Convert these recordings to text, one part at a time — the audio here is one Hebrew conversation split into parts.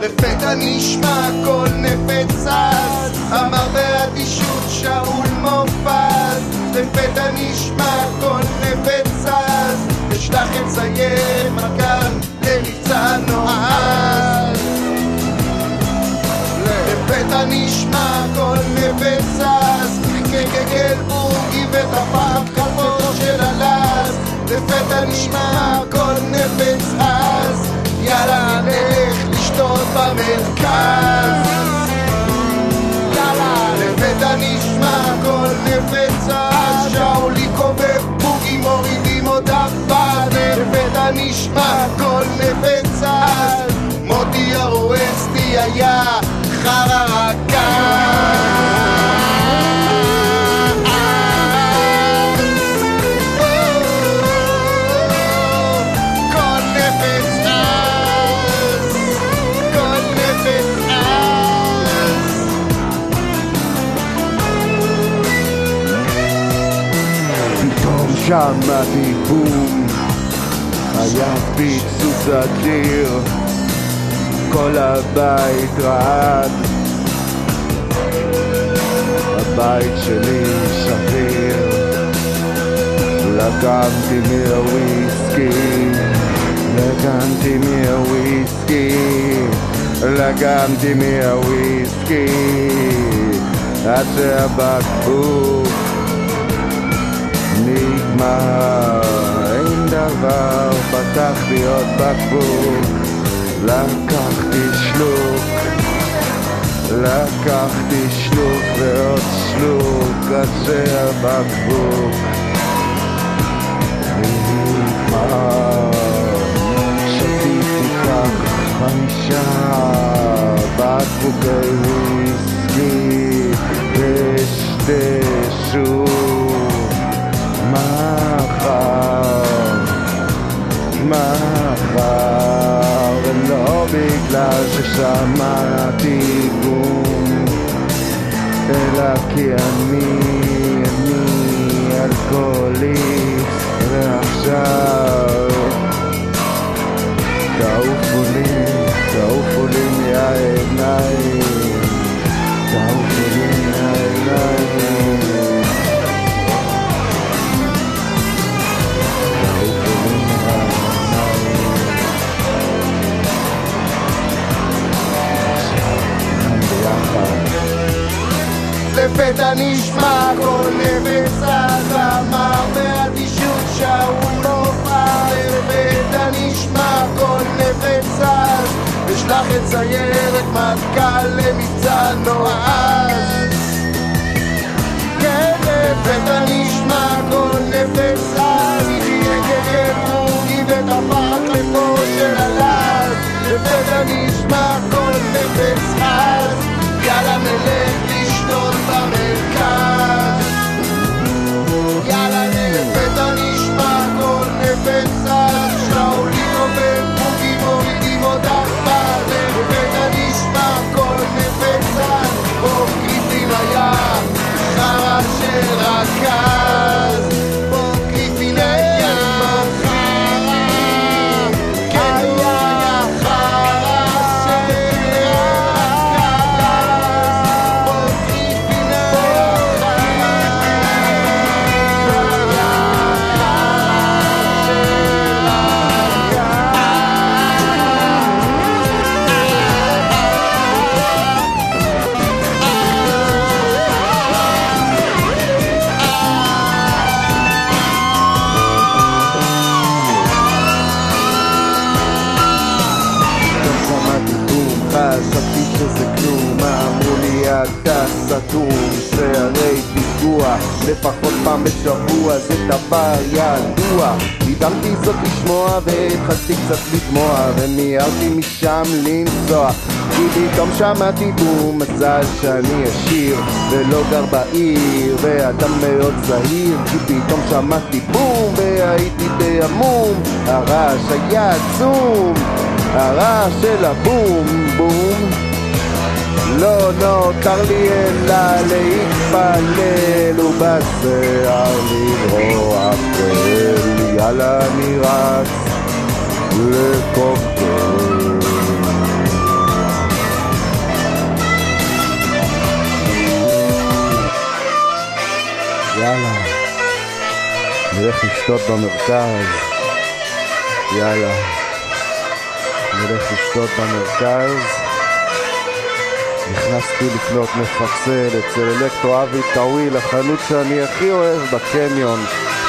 לפתע נשמע קול נפץ זז, אמר באדישות שאול מופז, לפתע נשמע קול נפץ זז, אשלח את סיירת מטכ"ל למבצע נועז. לפתע נשמע קול נפץ זז, כגגל בורגי וטפח כפו של הלז, לפתע נשמע קול נפץ לשתות במרכז. יאללה, לפתע נשמע קול נפץ עז, שאוליקו ובוגי מורידים אותה בד, לפתע נשמע נפץ עז, מוטי הרואסטי היה חרא כל פתאום שמעתי בום, היה פיצוץ אדיר, כל הבית רעד, הבית שלי שביר, לקמתי מהוויסקי, לקמתי מהוויסקי, לקמתי מהוויסקי, עד שהבקבוק נגמר, אין דבר, פתחתי עוד בקבוק, לקחתי שלוק, לקחתי שלוק ועוד שלוק, עד שהבקבוק נגמר. אלא כי אני, אני אלכוהוליסט, ועכשיו תעופו לי, תעופו לי מהעיניים, תעופו לי לפתע נשמע קול נפץ עז, אמר באדישות שאול מופז. לפתע נשמע קול נפץ עז, אשלח את סיירת מטכ"ל למבצע נועז. כן, לפתע נשמע סתום, הרי פיגוע, לפחות פעם בשבוע זה דבר ידוע. נדהמתי זאת לשמוע והתחלתי קצת לדמוע, ומיהרתי משם לנסוע. כי פתאום שמעתי בום, מזל שאני עשיר ולא גר בעיר, ואדם מאוד זהיר, כי פתאום שמעתי בום והייתי די עמום, הרעש היה עצום. הרעש של הבום בום לא, לא נותר לי אלא להתפלל ובשיער לברוח יאללה אני רץ לקוקטייל יאללה, נלך לשתות במרכז. יאללה, נלך לשתות במרכז. נכנסתי לקנות מפצל אצל אלקטרו אבי טאוויל, החנות שאני הכי אוהב בקניון.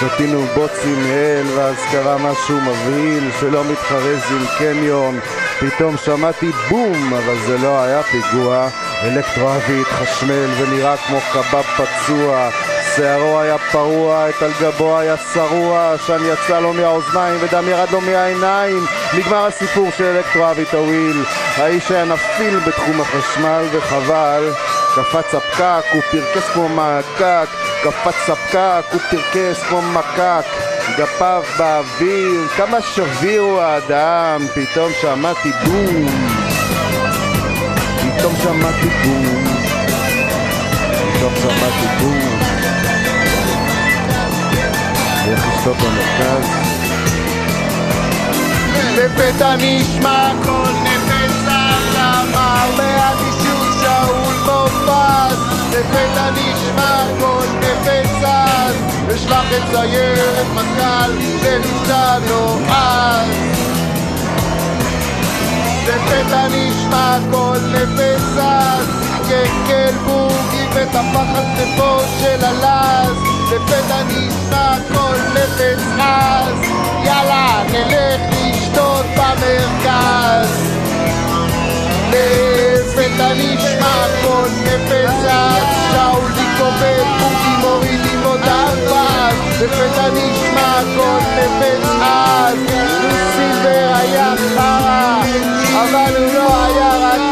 שתינו בוצים מאל, ואז קרה משהו מבהיל שלא מתחרז עם קניון. פתאום שמעתי בום, אבל זה לא היה פיגוע. אלקטרו אבי התחשמל ונראה כמו קבב פצוע. שערו היה פרוע, את על גבו היה שרוע, עשן יצא לו מהאוזניים ודם ירד לו מהעיניים. נגמר הסיפור של אלקטרו אבי טוויל. האיש היה נפיל בתחום החשמל וחבל. קפץ הפקק, הוא פרכס כמו מקק, קפץ הפקק, הוא פרכס כמו מקק, גפיו באוויר, כמה שביר הוא האדם, פתאום שמעתי בום, פתאום שמעתי בום, פתאום שמעתי בום, איך לשתות במרכז? לפתע נשמע כל זז אשלח את סיירת מטכ"ל לניצנו אז לפתע נשמע כל נפש זז ככל בוגי וטפח על כתפו של הלז. לפתע נשמע כל נפש אז יאללה נלך לשתות במרכז. לפתע נשמע כל נפש זז שאולי כובד בוגי מוריד עם לפתע נשמע כל נפש אז סילבר היה חרא אבל הוא לא היה רכז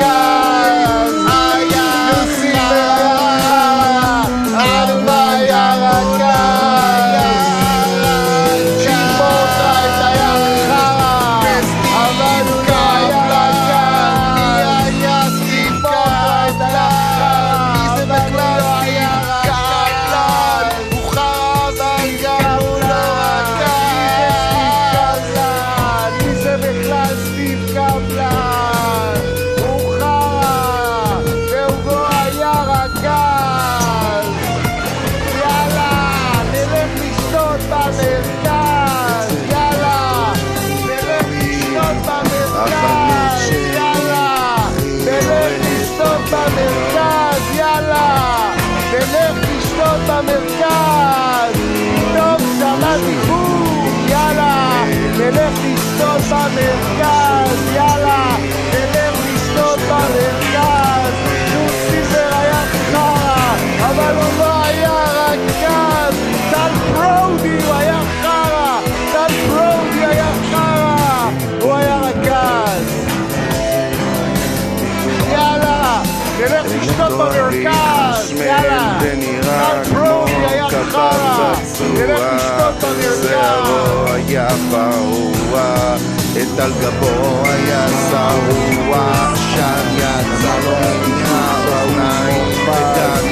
במרכז. שערו היה פרוע, את על גבו היה שרוע, עשן יצא לו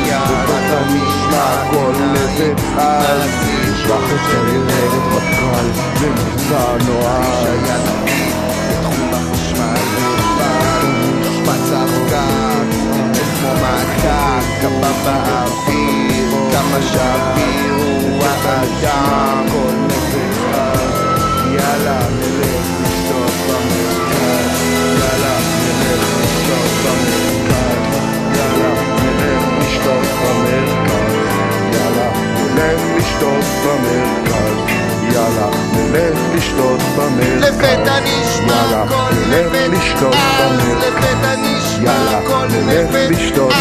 ירד לו כל נפש אז, שלח את סיירת מטכ"ל למבצע נועז. נלך נפש